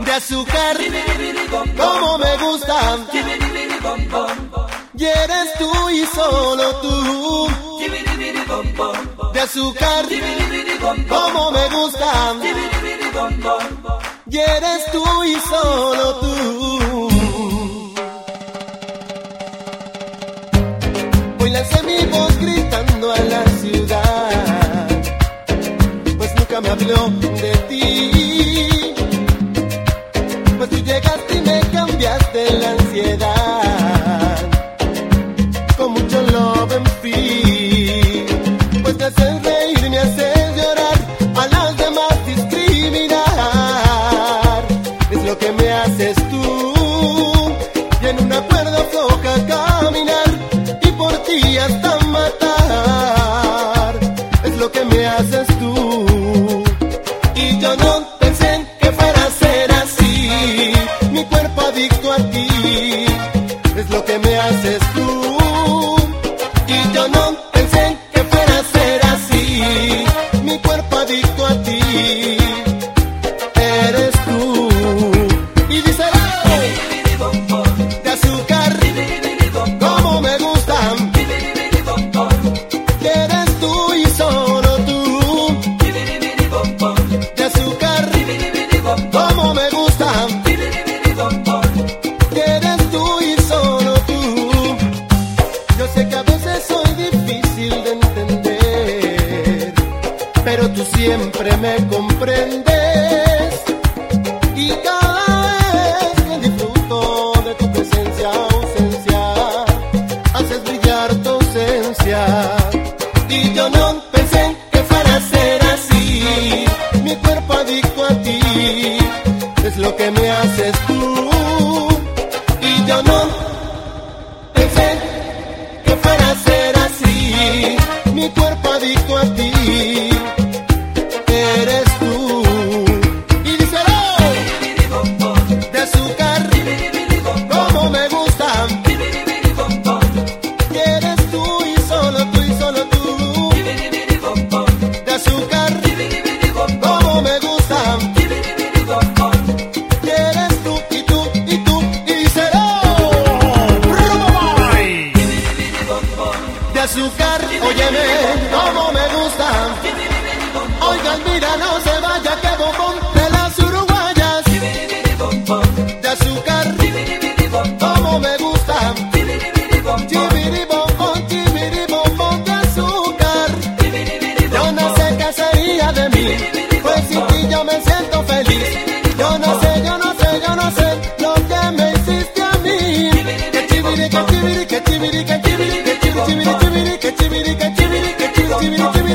De azúcar, como me gusta. Y eres tú y solo tú. De azúcar, como me gusta. Y eres tú y solo tú. Me habló de ti. Pues tú llegaste y me cambiaste la ansiedad, siempre me comprendes. óyeme como me gusta. Oigan, mira, no se vaya, que bombón de las uruguayas. De azúcar, como me gusta. Chibiribombón, de azúcar. Yo no sé qué sería de mí, pues sin ti yo me siento feliz. Yo no sé, yo no sé, yo no sé lo que me hiciste a mí. Que chibiri, que chibiri, que chibiri, que chibiri, que chibiri, chibiri que chiviri, que chiviri, que.